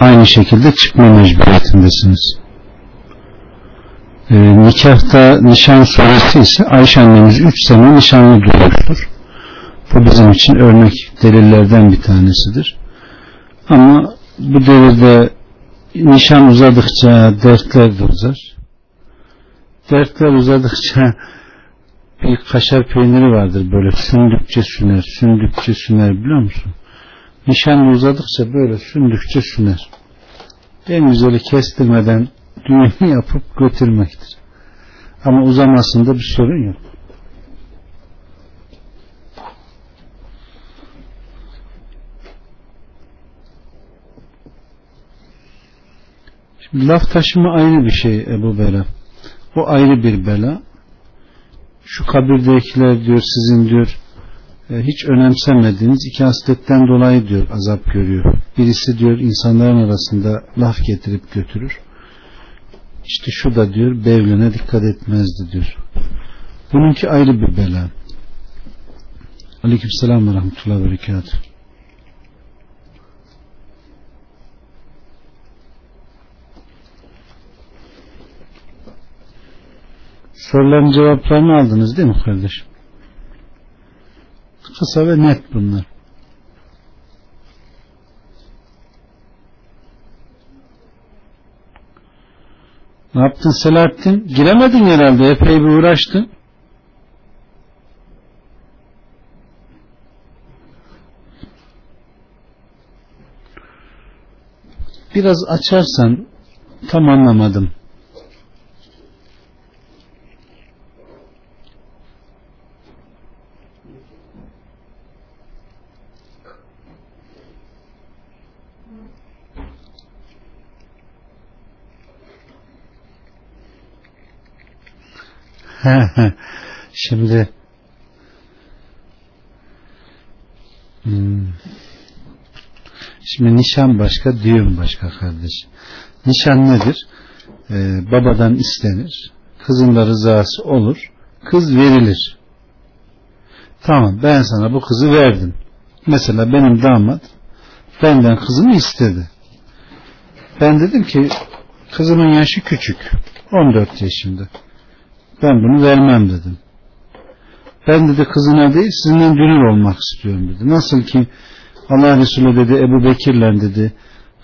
aynı şekilde çıkma mecburiyetindesiniz. E, nikahta nişan suresi ise Ayşe annemiz 3 sene nişanlı durmuştur. Bu bizim için örnek delillerden bir tanesidir. Ama bu devirde nişan uzadıkça dertler de uzar. Dertler uzadıkça bir kaşar peyniri vardır böyle sündükçe süner, sündükçe süner biliyor musun? Nişan uzadıkça böyle sündükçe süner. En güzeli kestirmeden düğünü yapıp götürmektir. Ama uzamasında bir sorun yok. Şimdi laf taşıma ayrı bir şey Ebu Bela. O ayrı bir bela. Şu kabirdekiler diyor sizin diyor hiç önemsemediğiniz iki hasletten dolayı diyor azap görüyor. Birisi diyor insanların arasında laf getirip götürür. İşte şu da diyor bevlene dikkat etmezdi diyor. Bununki ayrı bir bela. Aleyküm selam ve rahmetullahi ve berekatuhu. Soruların cevaplarını aldınız değil mi kardeşim? Kısa ve net bunlar. Ne yaptın Selahattin? Giremedin herhalde. Epey bir uğraştın. Biraz açarsan tam anlamadım. Şimdi hmm, şimdi nişan başka, düğün başka kardeş. Nişan nedir? Ee, babadan istenir. Kızın da rızası olur. Kız verilir. Tamam ben sana bu kızı verdim. Mesela benim damat benden kızımı istedi. Ben dedim ki kızımın yaşı küçük. 14 yaşında. Ben bunu vermem dedim. Ben dedi kızına değil sizinle dünür olmak istiyorum dedi. Nasıl ki Allah Resulü dedi Ebu Bekir'le dedi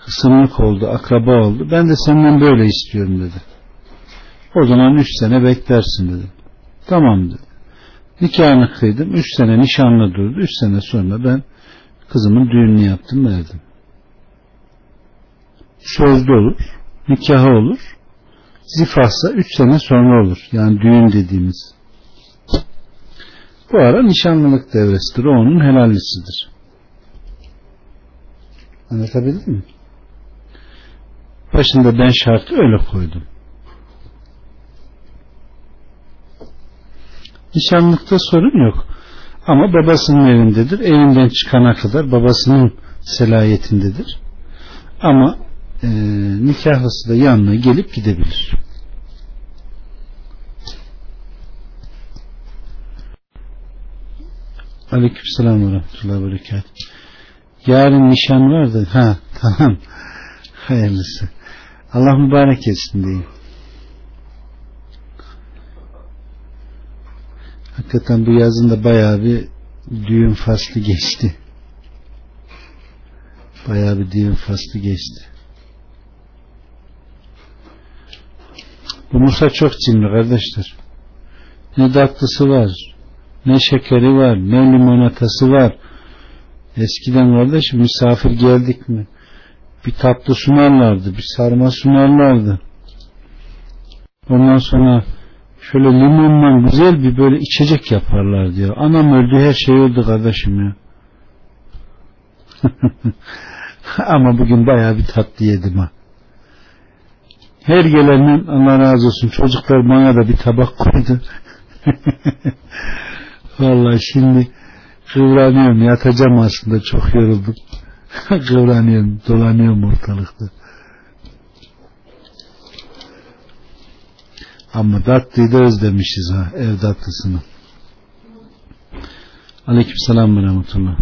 kısımlık oldu, akraba oldu. Ben de senden böyle istiyorum dedi. O zaman üç sene beklersin dedi. Tamam dedi. Nikahını kıydım. Üç sene nişanlı durdu. Üç sene sonra ben kızımın düğününü yaptım verdim. Sözlü olur. Nikahı olur. Zifahsa üç sene sonra olur. Yani düğün dediğimiz. Bu ara nişanlılık devresidir. O onun helallisidir. Anlatabildim mi? Başında ben şartı öyle koydum. Nişanlıkta sorun yok. Ama babasının evindedir. Evinden çıkana kadar babasının selayetindedir. Ama e, nikahlısı da yanına gelip gidebilir. Aleykümselam ve rahmetullahi ve berekat. Yarın nişan vardı. Ha tamam. Hayırlısı. Allah mübarek etsin diyeyim. Hakikaten bu yazın da bayağı bir düğün faslı geçti. Bayağı bir düğün faslı geçti. Musa çok cimri kardeşler. Ne tatlısı var, ne şekeri var, ne limonatası var. Eskiden kardeş misafir geldik mi bir tatlı sunarlardı, bir sarma sunarlardı. Ondan sonra şöyle limonla güzel bir böyle içecek yaparlar diyor. Anam öldü her şey öldü kardeşim ya. Ama bugün bayağı bir tatlı yedim ha. Her gelenden Allah razı olsun çocuklar bana da bir tabak koydu. Vallahi şimdi kıvranıyorum yatacağım aslında çok yoruldum. kıvranıyorum dolanıyorum ortalıkta. Ama tatlıyı da özlemişiz ha ev tatlısını. Aleyküm selam ve rahmetullah.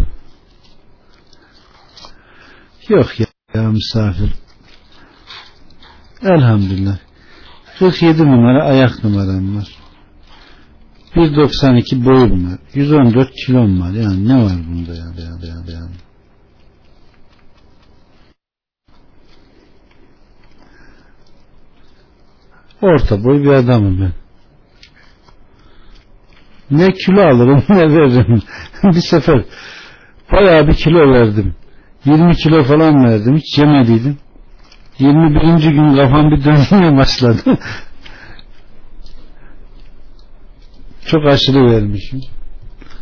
Yok ya, ya misafir Elhamdülillah. 47 numara ayak numaram var. 1.92 boyum var. 114 kilom var. Yani ne var bunda ya? ya, ya, ya. Orta boy bir adamım ben. Ne kilo alırım ne veririm. bir sefer bayağı bir kilo verdim. 20 kilo falan verdim. Hiç yemediydim. 21. gün kafam bir dönmeye başladı. Çok aşırı vermişim.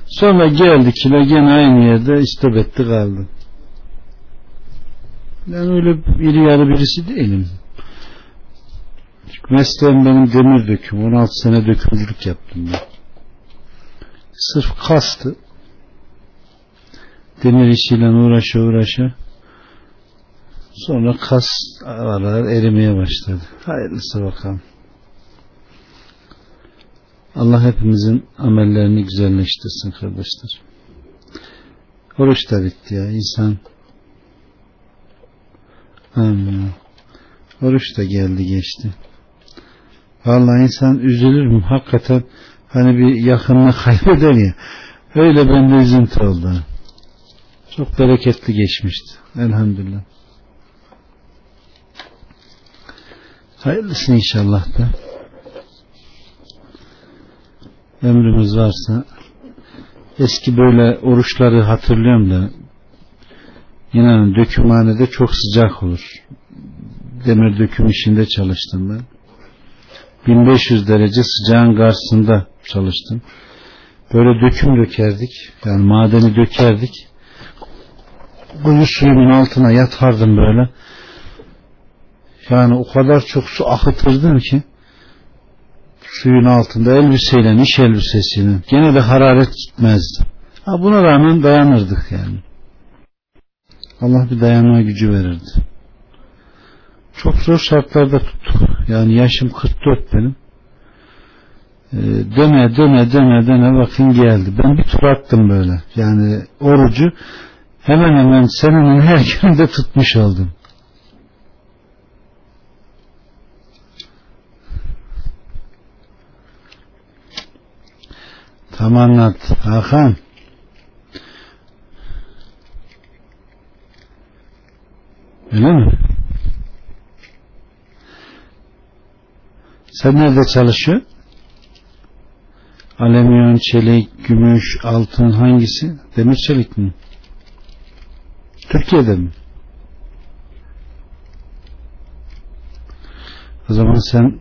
Sonra geldi kilo gene aynı yerde istop etti kaldı. Ben öyle iri yarı birisi değilim. Mesleğim benim demir döküm. 16 sene dökümcülük yaptım ben. Sırf kastı. Demir işiyle uğraşa uğraşa sonra kas aralar erimeye başladı. Hayırlısı bakalım. Allah hepimizin amellerini güzelleştirsin kardeşler. Oruç da bitti ya. insan Amin. Oruç da geldi geçti. Vallahi insan üzülür mü? Hakikaten hani bir yakınını kaybeder ya. Öyle bende üzüntü oldu. Çok bereketli geçmişti. Elhamdülillah. Hayırlısı inşallah da. Ömrümüz varsa eski böyle oruçları hatırlıyorum da inanın dökümhanede çok sıcak olur. Demir döküm işinde çalıştım ben. 1500 derece sıcağın karşısında çalıştım. Böyle döküm dökerdik. Yani madeni dökerdik. Kuyu suyunun altına yatardım böyle. Yani o kadar çok su akıtırdım ki suyun altında elbiseyle iş elbisesini gene de hararet gitmezdi. Ha buna rağmen dayanırdık yani. Allah bir dayanma gücü verirdi. Çok zor şartlarda tuttuk. Yani yaşım 44 benim. Ee, döne döne döne döne bakın geldi. Ben bir tur attım böyle. Yani orucu hemen hemen senenin her gününde tutmuş oldum. Tam anlat. Hakan. Öyle mi? Sen nerede çalışıyorsun? Alüminyum, çelik, gümüş, altın hangisi? Demir çelik mi? Türkiye'de mi? O zaman sen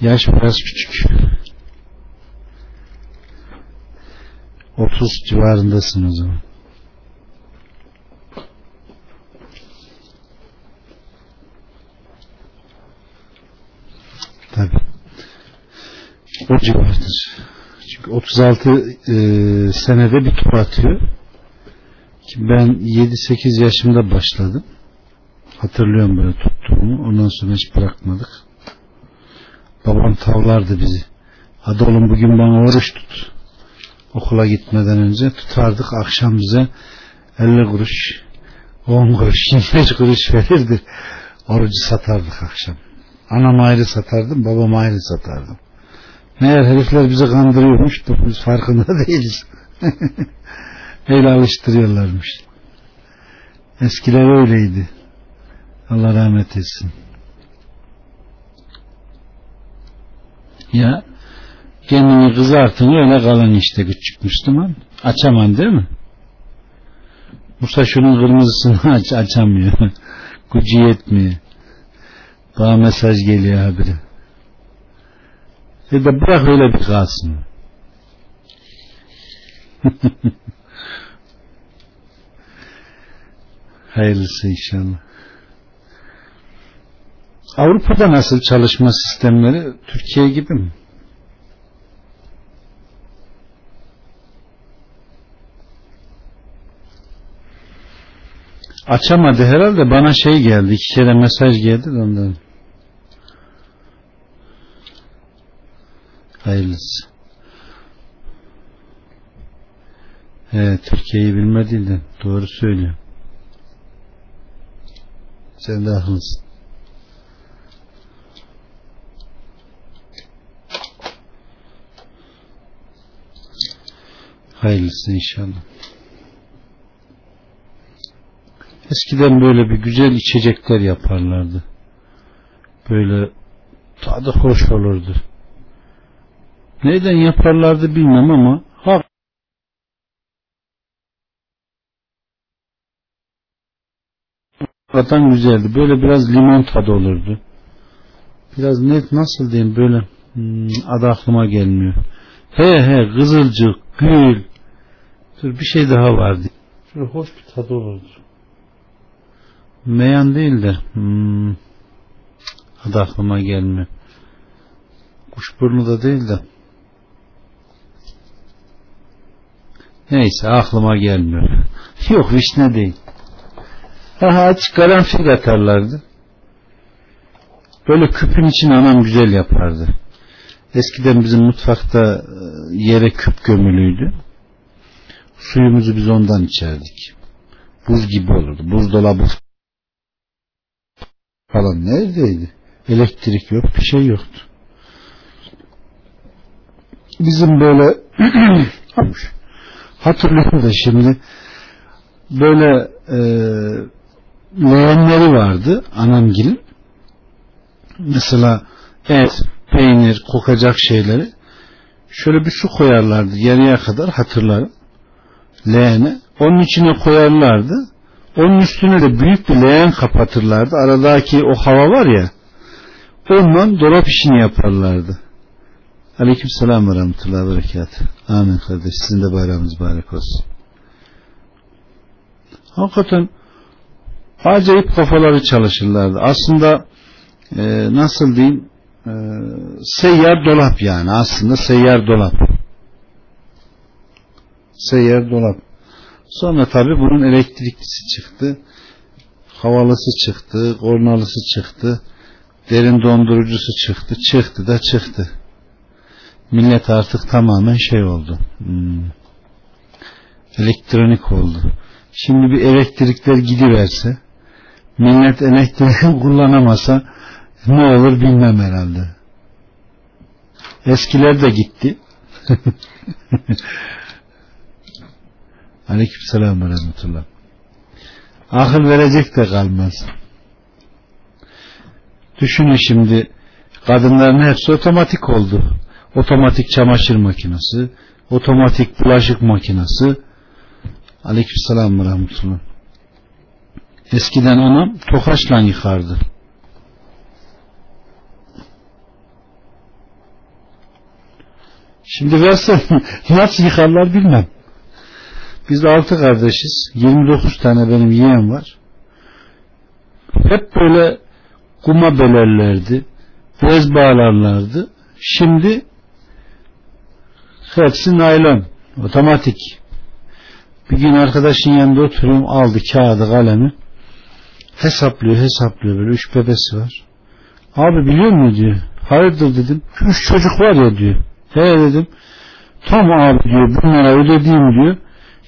yaş biraz küçük. 30 civarındasın o. Tabi. O civardır. Çünkü 36 e, senede bir tur atıyor. Ben 7-8 yaşımda başladım. Hatırlıyorum böyle tuttuğumu. Ondan sonra hiç bırakmadık. Babam tavlardı bizi. Hadi oğlum bugün bana oruç tut okula gitmeden önce tutardık. Akşam bize 50 kuruş 10 kuruş 25 kuruş verirdi. Orucu satardık akşam. Anam ayrı satardım babam ayrı satardım meğer herifler bizi kandırıyormuş biz farkında değiliz. Öyle alıştırıyorlarmış. Eskiler öyleydi. Allah rahmet etsin. Ya kendini kızartın öyle kalan işte küçük Müslüman. Açaman değil mi? Musa şunun kırmızısını aç, açamıyor. Gücü yetmiyor. Bana mesaj geliyor habire. E de bırak öyle bir kalsın. Hayırlısı inşallah. Avrupa'da nasıl çalışma sistemleri Türkiye gibi mi? açamadı herhalde. Bana şey geldi iki kere mesaj geldi de ondan. Hayırlısı. Evet Türkiye'yi bilmediğinden doğru söylüyor. Sen de haklısın. Hayırlısı inşallah. Eskiden böyle bir güzel içecekler yaparlardı. Böyle tadı hoş olurdu. Neden yaparlardı bilmem ama hak hakikaten güzeldi. Böyle biraz limon tadı olurdu. Biraz net nasıl diyeyim böyle hmm, adı aklıma gelmiyor. He he kızılcık, gül. Dur bir şey daha vardı. Şöyle hoş bir tadı olurdu. Meyan değil de hmm, adı aklıma gelmiyor. Kuşburnu da değil de neyse aklıma gelmiyor. Yok vişne değil. Aha açık karanfil atarlardı. Böyle küpün için anam güzel yapardı. Eskiden bizim mutfakta e, yere küp gömülüydü. Suyumuzu biz ondan içerdik. Buz gibi olurdu. Buzdolabı falan neredeydi? Elektrik yok, bir şey yoktu. Bizim böyle hatırlıyorum da şimdi böyle e, leğenleri vardı anamgilin. Mesela et, peynir, kokacak şeyleri şöyle bir su koyarlardı yarıya kadar hatırlarım leğene. Onun içine koyarlardı. Onun üstüne de büyük bir leğen kapatırlardı. Aradaki o hava var ya ondan dolap işini yaparlardı. Aleyküm selam ve rahmetullahi ve berekat. Amin kardeş. Sizin de bayramınız mübarek olsun. Hakikaten acayip kafaları çalışırlardı. Aslında e, nasıl diyeyim e, seyyar dolap yani aslında seyyar dolap. Seyyar dolap. Sonra tabi bunun elektriklisi çıktı. Havalısı çıktı. Kornalısı çıktı. Derin dondurucusu çıktı. Çıktı da çıktı. Millet artık tamamen şey oldu. Hmm, elektronik oldu. Şimdi bir elektrikler gidiverse millet elektriği kullanamasa ne olur bilmem herhalde. Eskiler de gitti. Aleyküm selam ve rahmetullah. Akıl verecek de kalmaz. Düşünün şimdi kadınların hepsi otomatik oldu. Otomatik çamaşır makinesi, otomatik bulaşık makinesi. Aleyküm selam ve rahmetullah. Eskiden anam tokaçla yıkardı. Şimdi versen nasıl yıkarlar bilmem. Biz altı kardeşiz. 29 tane benim yeğen var. Hep böyle kuma belerlerdi. Bez bağlarlardı. Şimdi hepsi naylon. Otomatik. Bir gün arkadaşın yanında oturuyorum aldı kağıdı kalemi hesaplıyor hesaplıyor böyle üç bebesi var. Abi biliyor musun diyor. Hayırdır dedim. Üç çocuk var ya diyor. He dedim. Tam abi diyor bunlara ödediğim diyor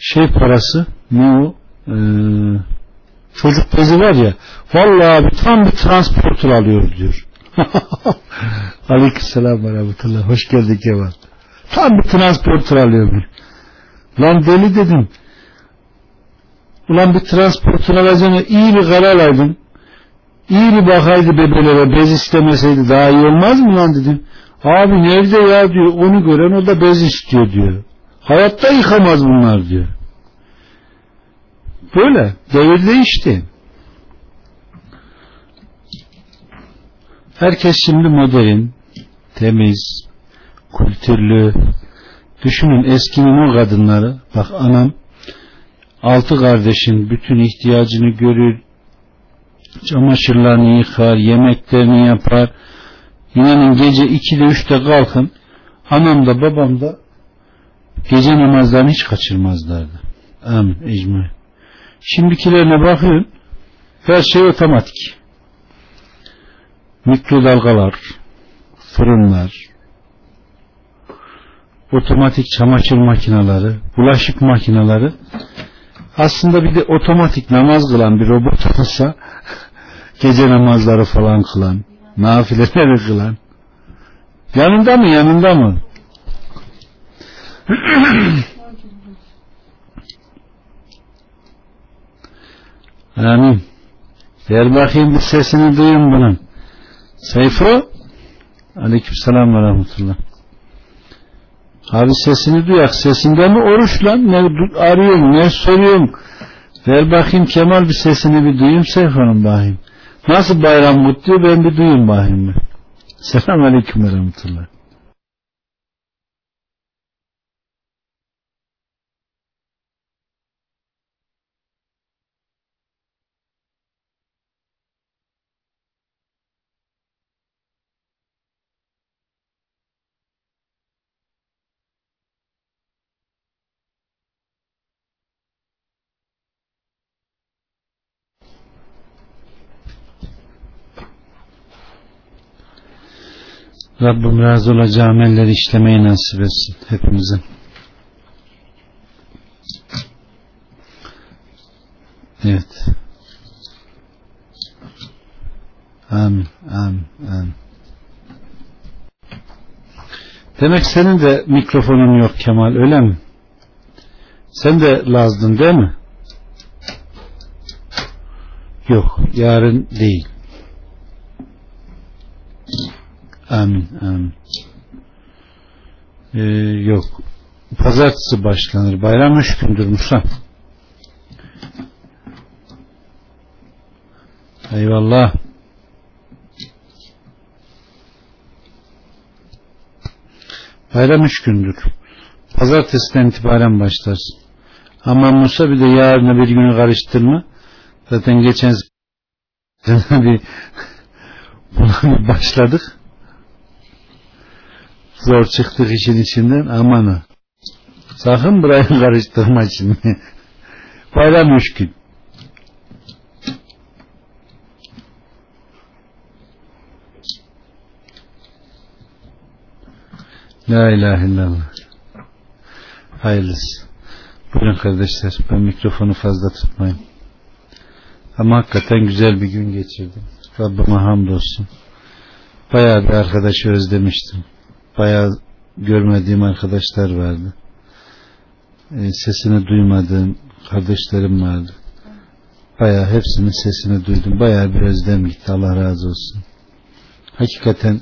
şey parası ne o ee, çocuk bezi var ya vallahi abi tam bir transporter alıyor diyor. Aleykümselam ve rahmetullah. Hoş geldin Kemal. Tam bir transporter alıyor bir. Lan deli dedim. Ulan bir transporter alacağını iyi bir karar alaydın. İyi bir bakaydı bebelere bez istemeseydi daha iyi olmaz mı lan dedim. Abi nerede ya diyor onu gören o da bez istiyor diyor. Hayatta yıkamaz bunlar diyor. Böyle devir değişti. Herkes şimdi modern, temiz, kültürlü. Düşünün eskinin o kadınları, bak anam altı kardeşin bütün ihtiyacını görür, çamaşırlarını yıkar, yemeklerini yapar. İnanın gece 2'de 3'te kalkın, anam da babam da gece namazlarını hiç kaçırmazlardı. Amin, ecmaîn. Şimdikilerine bakın, her şey otomatik. Mikrodalgalar, fırınlar, otomatik çamaşır makineleri, bulaşık makineleri aslında bir de otomatik namaz kılan bir robot olsa gece namazları falan kılan, nafileleri kılan yanında mı yanında mı? Amin. Ver bakayım bir sesini duyun bunun. Seyfo Aleykümselam ve rahmetullah. Abi sesini duyak. Sesinde mi oruç lan? Ne arıyorum, ne soruyorum? Ver bakayım Kemal bir sesini bir duyayım Seyfo'nun bakayım. Nasıl bayram kutluyor ben bir duyayım bakayım. Selamun Aleyküm ve Rahmetullah. Rabbim razı olacağı amelleri işlemeyi nasip etsin hepimize. Evet. Amin, amin, amin. Demek senin de mikrofonun yok Kemal öyle mi? Sen de Lazdın değil mi? Yok yarın değil. Amin, amin. Ee, yok. Pazartesi başlanır. Bayram üç gündür Musa. Eyvallah. Bayram üç gündür. Pazartesiden itibaren başlarsın. Ama Musa bir de yarına bir günü karıştırma. Zaten geçen bir buna başladık. Zor çıktık işin içinden aman ha. Sakın burayı karıştırma şimdi. Bayram üç gün. La ilahe illallah. Hayırlısı. Buyurun kardeşler. Ben mikrofonu fazla tutmayayım. Ama hakikaten güzel bir gün geçirdim. Rabbime hamdolsun. Bayağı bir arkadaşı özlemiştim. Bayağı görmediğim arkadaşlar vardı. E, sesini duymadığım kardeşlerim vardı. Bayağı hepsinin sesini duydum. Bayağı bir özlem gitti. Allah razı olsun. Hakikaten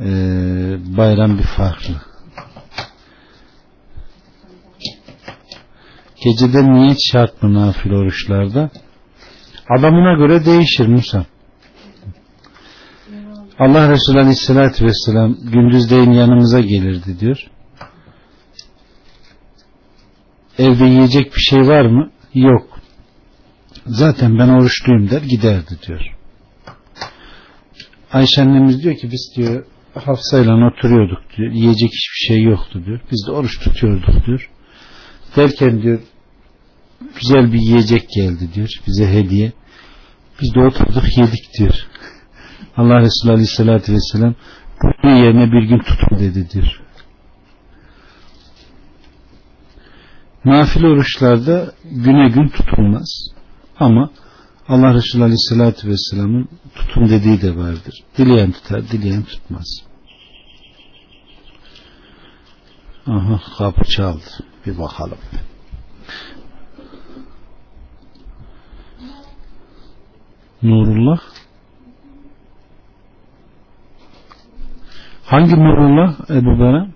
e, bayram bir farklı. Geceden niyet şart mı nafil oruçlarda? Adamına göre değişir Musa. Allah Resulü Aleyhisselatü Vesselam gündüzleyin yanımıza gelirdi diyor. Evde yiyecek bir şey var mı? Yok. Zaten ben oruçluyum der giderdi diyor. Ayşe annemiz diyor ki biz diyor Hafsa ile oturuyorduk diyor. Yiyecek hiçbir şey yoktu diyor. Biz de oruç tutuyorduk diyor. Derken diyor güzel bir yiyecek geldi diyor. Bize hediye. Biz de oturduk yedik diyor. Allah Resulü Aleyhisselatü Vesselam bu yerine bir gün tutun dedi diyor. Nafile oruçlarda güne gün tutulmaz. Ama Allah Resulü Aleyhisselatü Vesselam'ın tutun dediği de vardır. Dileyen tutar, dileyen tutmaz. Aha kapı çaldı. Bir bakalım. Nurullah Hangi Nurullah Ebu Bera?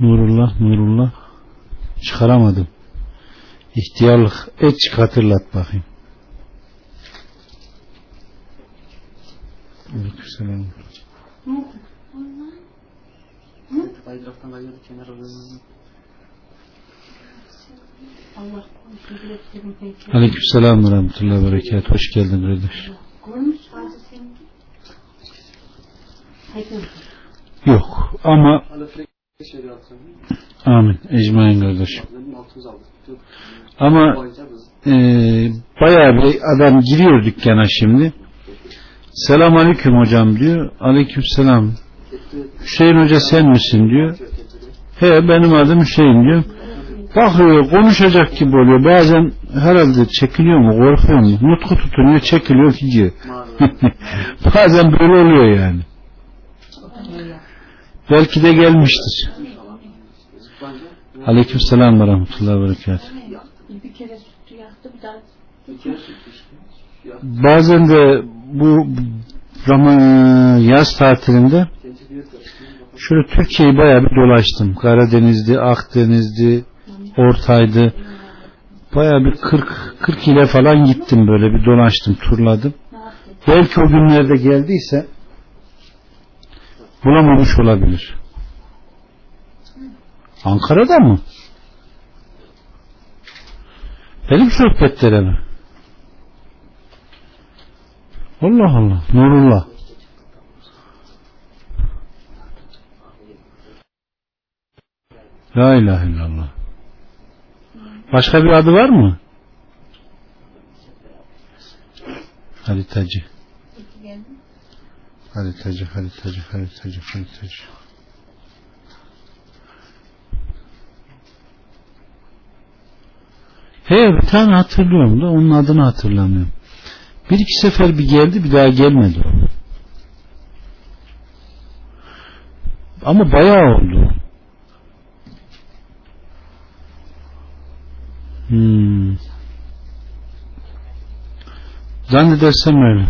Nurullah, Nurullah çıkaramadım. İhtiyarlık et çık hatırlat bakayım. Aleykümselam. Baydıraktan kayıyordu kenara Allah Aleykümselam ve rahmetullahi ve berekat. Hoş geldin kardeş. Yok ama amin. Ecmain kardeş. Ama e, bayağı bir adam giriyor dükkana şimdi. Selam aleyküm hocam diyor. Aleyküm selam. Hüseyin hoca sen misin diyor. He benim adım Hüseyin diyor. Bakıyor konuşacak gibi oluyor. Bazen herhalde çekiliyor mu korkuyor mu? Nutku tutunuyor çekiliyor gidiyor. Bazen böyle oluyor yani. Belki de gelmiştir. Aleyküm selam ve rahmetullahi ve. Ya. Bazen de bu Ramazan yaz tatilinde şöyle Türkiye'yi bayağı bir dolaştım. Karadeniz'di, Akdeniz'di, Ortay'dı. Bayağı bir 40 40 ile falan gittim böyle bir dolaştım, turladım. Belki o günlerde geldiyse bulamamış olabilir. Ankara'da mı? Benim sohbetlere mi? Allah Allah. Nurullah. La ilahe illallah. Başka bir adı var mı? Haritacı. Haritacı, haritacı, haritacı, haritacı. He bir tane hatırlıyorum da onun adını hatırlamıyorum. Bir iki sefer bir geldi bir daha gelmedi o. Ama bayağı oldu. Hmm. Zannedersem öyle.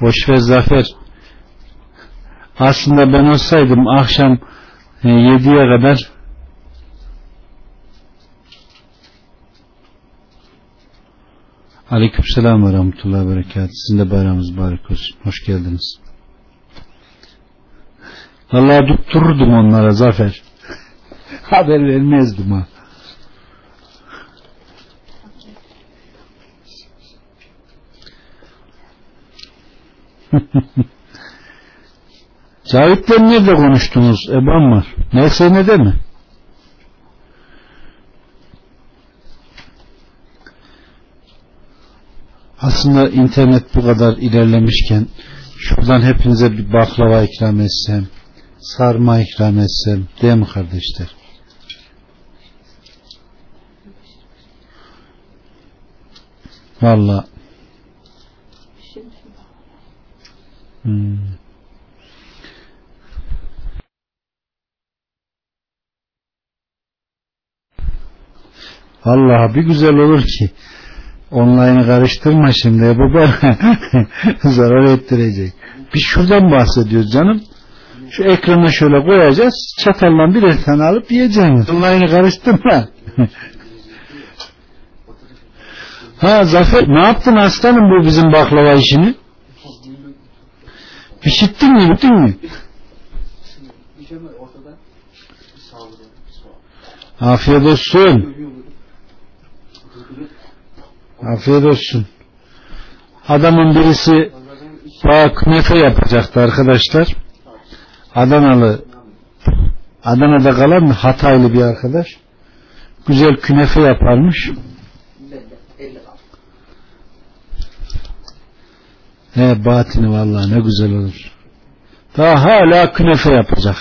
Boş ver Zafer. Aslında ben olsaydım akşam e, 7'ye kadar Aleykümselam ve rahmetullahi ve berekatuhu. Sizin de bayramınız mübarek olsun. Hoş geldiniz. Vallahi tuttururdum onlara Zafer. Haber vermezdim ha. Cavit'le nerede konuştunuz? Eban var. Neyse ne de mi? Aslında internet bu kadar ilerlemişken şuradan hepinize bir baklava ikram etsem, sarma ikram etsem, değil mi kardeşler? Valla Şimdi hmm. Vallahi bir güzel olur ki online'ı karıştırma şimdi baba zarar ettirecek. Biz şuradan bahsediyoruz canım. Şu ekrana şöyle koyacağız. Çatalla birer tane alıp yiyeceksin. Online'ı karıştırma. ha Zafer ne yaptın aslanım bu bizim baklava işini? Pişittin mi bittin mi? Afiyet olsun. Afiyet olsun. Adamın birisi bana künefe yapacaktı arkadaşlar. Adanalı Adana'da kalan Hataylı bir arkadaş. Güzel künefe yaparmış. He batini vallahi ne güzel olur. Daha hala künefe yapacak.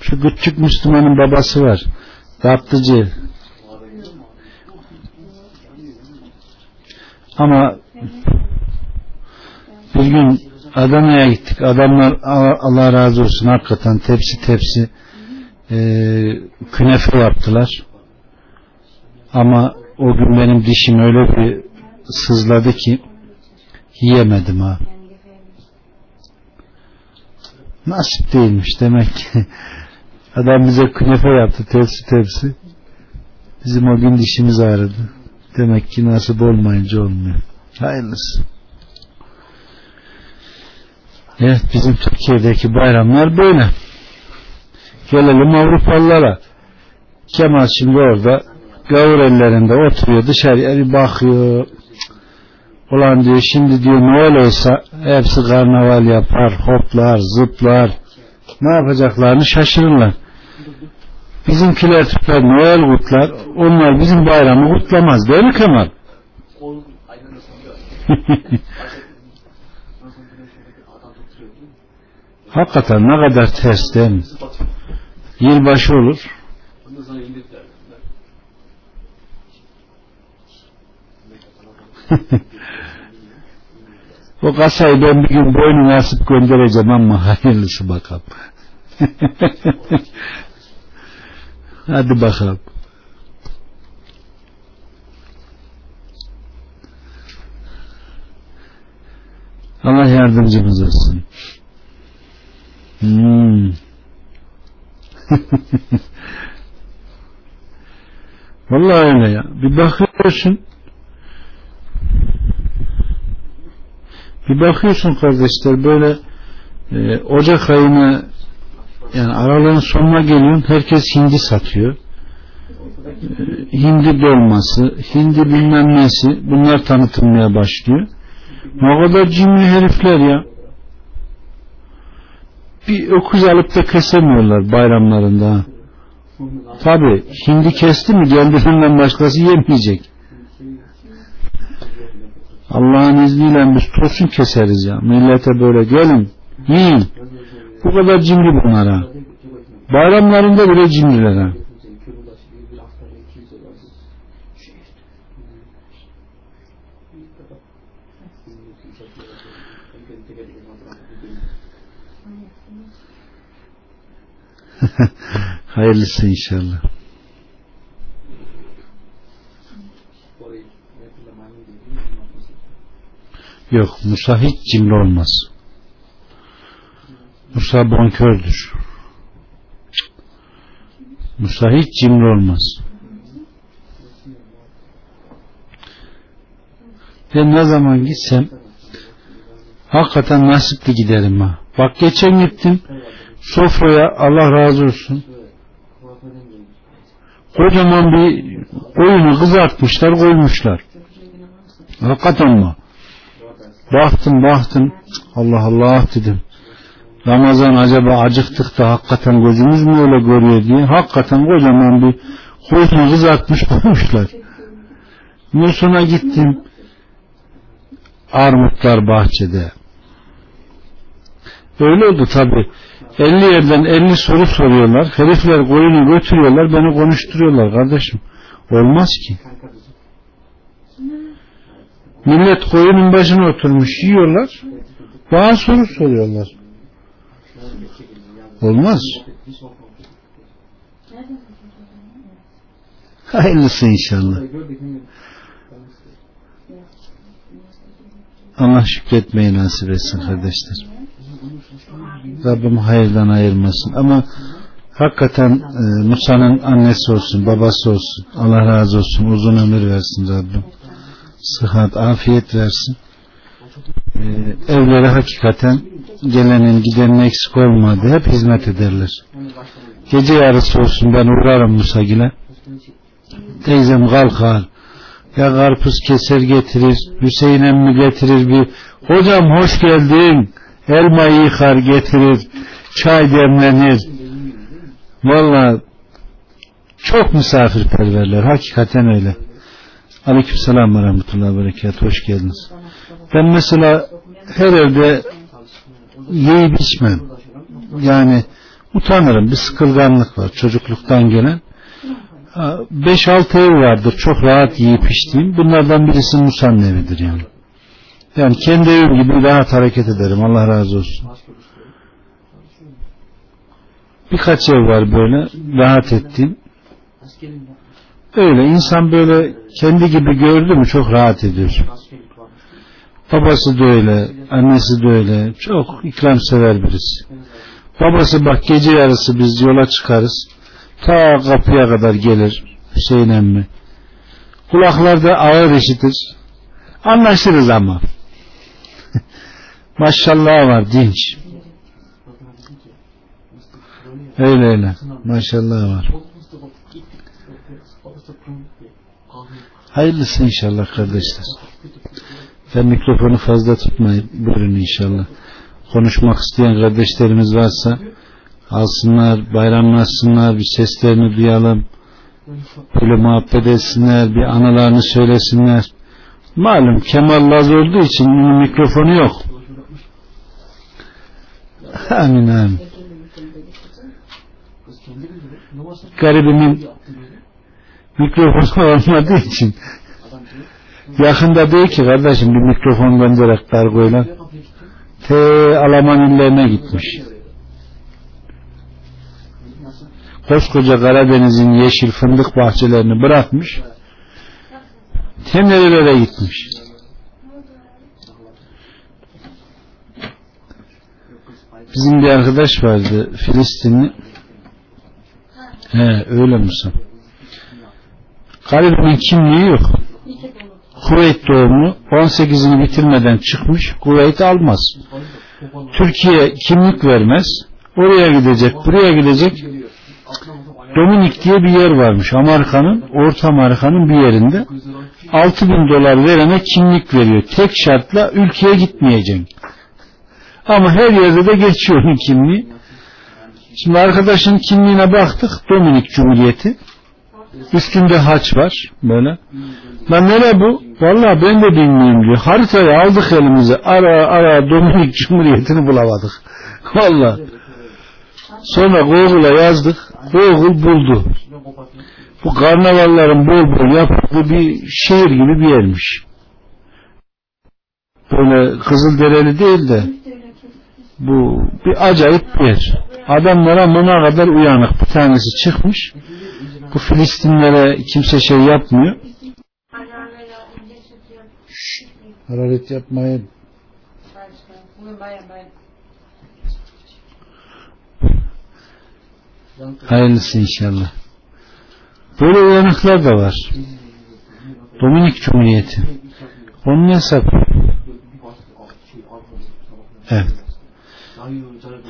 Şu küçük Müslümanın babası var. Tatlıcı. Ama bir gün Adana'ya gittik. Adamlar Allah razı olsun hakikaten tepsi tepsi e, künefe yaptılar. Ama o gün benim dişim öyle bir sızladı ki yiyemedim ha. Nasip değilmiş demek ki. Adam bize künefe yaptı tepsi tepsi. Bizim o gün dişimiz ağrıdı. Demek ki nasip olmayınca olmuyor. Hayırlısı. Evet bizim Türkiye'deki bayramlar böyle. Gelelim Avrupalılara. Kemal şimdi orada gavur ellerinde oturuyor dışarıya bir bakıyor. Ulan diyor şimdi diyor Noel olsa hepsi karnaval yapar, hoplar, zıplar. Ne yapacaklarını şaşırırlar. Bizimkiler tutar Noel kutlar. Onlar bizim bayramı kutlamaz değil mi Kemal? Hakikaten ne kadar ters değil mi? Yılbaşı olur. Bunu sana indir derler. O kasayı ben bir gün boynuna asıp göndereceğim ama hayırlısı bakalım. Hadi bakalım. Allah yardımcımız olsun. Hmm. Vallahi öyle ya. Bir bakıyorsun bir bakıyorsun kardeşler böyle e, Ocak ayına yani aralığın sonuna geliyorsun herkes hindi satıyor. E, hindi dolması, hindi bilmem nesi bunlar tanıtılmaya başlıyor. Ne kadar cimri herifler ya. Bir öküz alıp da kesemiyorlar bayramlarında. Tabi hindi kesti mi kendisinden başkası yemeyecek. Allah'ın izniyle biz tosun keseriz ya. Millete böyle gelin yiyin. Bu kadar cimri bunlara. Bayramlarında bile cimriler ha. Hayırlısı inşallah. Yok Musa hiç cimri olmaz. Musa bonkördür. Musa hiç cimri olmaz. Ben ne zaman gitsem hakikaten nasipli giderim ha. Bak geçen gittim sofraya Allah razı olsun kocaman bir koyunu kızartmışlar koymuşlar. Hakikaten mi? Baktım baktım Allah Allah dedim. Ramazan acaba acıktık da hakikaten gözümüz mü öyle görüyor diye hakikaten kocaman bir koyunu kızartmış koymuşlar. Sonra gittim armutlar bahçede. Öyle oldu tabi. 50 yerden 50 soru soruyorlar. Herifler koyunu götürüyorlar. Beni konuşturuyorlar kardeşim. Olmaz ki. Millet koyunun başına oturmuş yiyorlar. Bana soru soruyorlar. Olmaz. Hayırlısı inşallah. Allah şükretmeyi nasip etsin kardeşler. Rabbim hayırdan ayırmasın. Ama hakikaten e, Musa'nın annesi olsun, babası olsun. Allah razı olsun. Uzun ömür versin Rabbim. Sıhhat, afiyet versin. E, evlere hakikaten gelenin gidenin eksik olmadı. Hep hizmet ederler. Gece yarısı olsun ben uğrarım Musagil'e. Teyzem kalkar. Ya karpuz keser getirir. Hüseyin emmi getirir bir. Hocam hoş geldin. Elmayı yıkar getirir. Çay demlenir. Valla çok misafirperverler. Hakikaten öyle. Aleyküm selam ve rahmetullahi ve berekat. Hoş geldiniz. Ben mesela her evde yiyip içmem. Yani utanırım. Bir sıkılganlık var çocukluktan gelen. 5-6 ev vardır çok rahat yiyip içtiğim. Bunlardan birisi Musa'nın evidir yani. Yani kendi evim gibi rahat hareket ederim. Allah razı olsun. Birkaç ev var böyle rahat ettiğim. Öyle insan böyle kendi gibi gördü mü çok rahat ediyor. Babası da öyle, annesi de öyle. Çok ikramsever birisi. Babası bak gece yarısı biz yola çıkarız. Ta kapıya kadar gelir Hüseyin emmi. Kulaklarda ağır işitir. Anlaşırız ama. Maşallah var dinç. Öyle öyle. Maşallah var. Hayırlısı inşallah kardeşler. Ben mikrofonu fazla tutmayın. Buyurun inşallah. Konuşmak isteyen kardeşlerimiz varsa alsınlar, bayramlaşsınlar, bir seslerini duyalım. Böyle muhabbet etsinler, bir anılarını söylesinler. Malum Kemal Laz olduğu için mikrofonu yok. Amin amin. Garibimin mikrofonu olmadığı için Yakında değil ki kardeşim bir mikrofon göndererek kargoyla. Te Alman illerine gitmiş. Koskoca Karadeniz'in yeşil fındık bahçelerini bırakmış. Te nerelere gitmiş. Bizim bir arkadaş vardı Filistinli. He öyle misin? Garibimin kimliği yok. Kuveyt doğumlu 18'ini bitirmeden çıkmış Kuveyt almaz. Türkiye kimlik vermez. Oraya gidecek, buraya gidecek. Dominik diye bir yer varmış. Amerika'nın, Orta Amerika'nın bir yerinde. gözleri 6 bin dolar verene kimlik veriyor. Tek şartla ülkeye gitmeyeceksin. Ama her yerde de geçiyor onun kimliği. Şimdi arkadaşın kimliğine baktık. Dominik Cumhuriyeti. Üstünde haç var. Böyle. Lan nere bu? Vallahi ben de bilmiyorum diyor. Haritayı aldık elimize. Ara ara Dominik Cumhuriyeti'ni bulamadık. Vallahi. Sonra Google'a yazdık. Google buldu. Bu karnavalların bol bol yapıldığı bir şehir gibi bir yermiş. Böyle Kızıldereli değil de bu bir acayip bir yer. Adamlar ama ne kadar uyanık. Bir tanesi çıkmış. Bu Filistinlere kimse şey yapmıyor. Hararet yapmayın. Hayırlısı inşallah. Böyle uyanıklar da var. Dominik Cumhuriyeti. Onun arkada. Evet.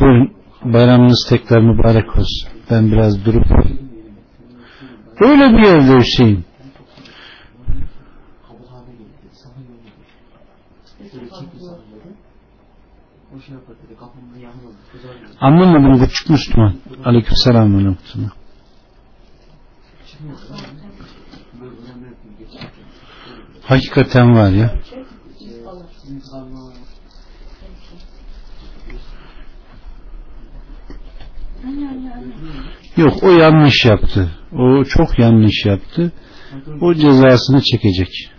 Buyurun bayramınız tekrar mübarek olsun. Ben biraz durup öyle bir yerde Hüseyin. Anlamadım küçük Müslüman. Aleykümselam ve rahmetullah. Hakikaten var ya. Yok o yanlış yaptı. O çok yanlış yaptı. O cezasını çekecek.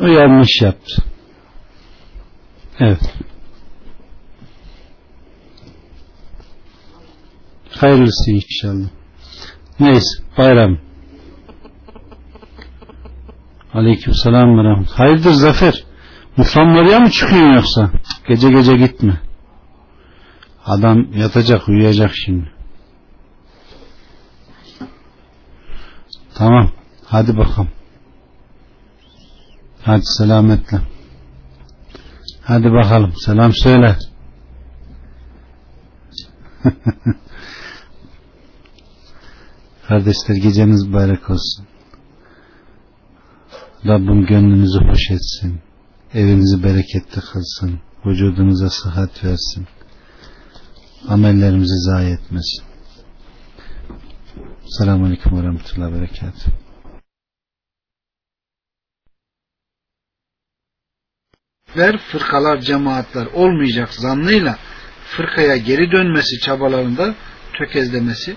O yanlış yaptı. Evet. Hayırlısı inşallah. Neyse bayram. Aleyküm selam ve rahmet. Hayırdır Zafer? Musamlarıya mı çıkıyorsun yoksa? Gece gece gitme. Adam yatacak uyuyacak şimdi. Tamam. Hadi bakalım. Hadi selametle. Hadi bakalım. Selam söyle. Kardeşler geceniz mübarek olsun. Rabbim gönlünüzü hoş etsin. Evinizi bereketli kılsın. Vücudunuza sıhhat versin. Amellerimizi zayi etmesin. Selamun Aleyküm ve Rahmetullahi ve Berekatuhu. Ver fırkalar cemaatler olmayacak zannıyla fırkaya geri dönmesi çabalarında tökezlemesi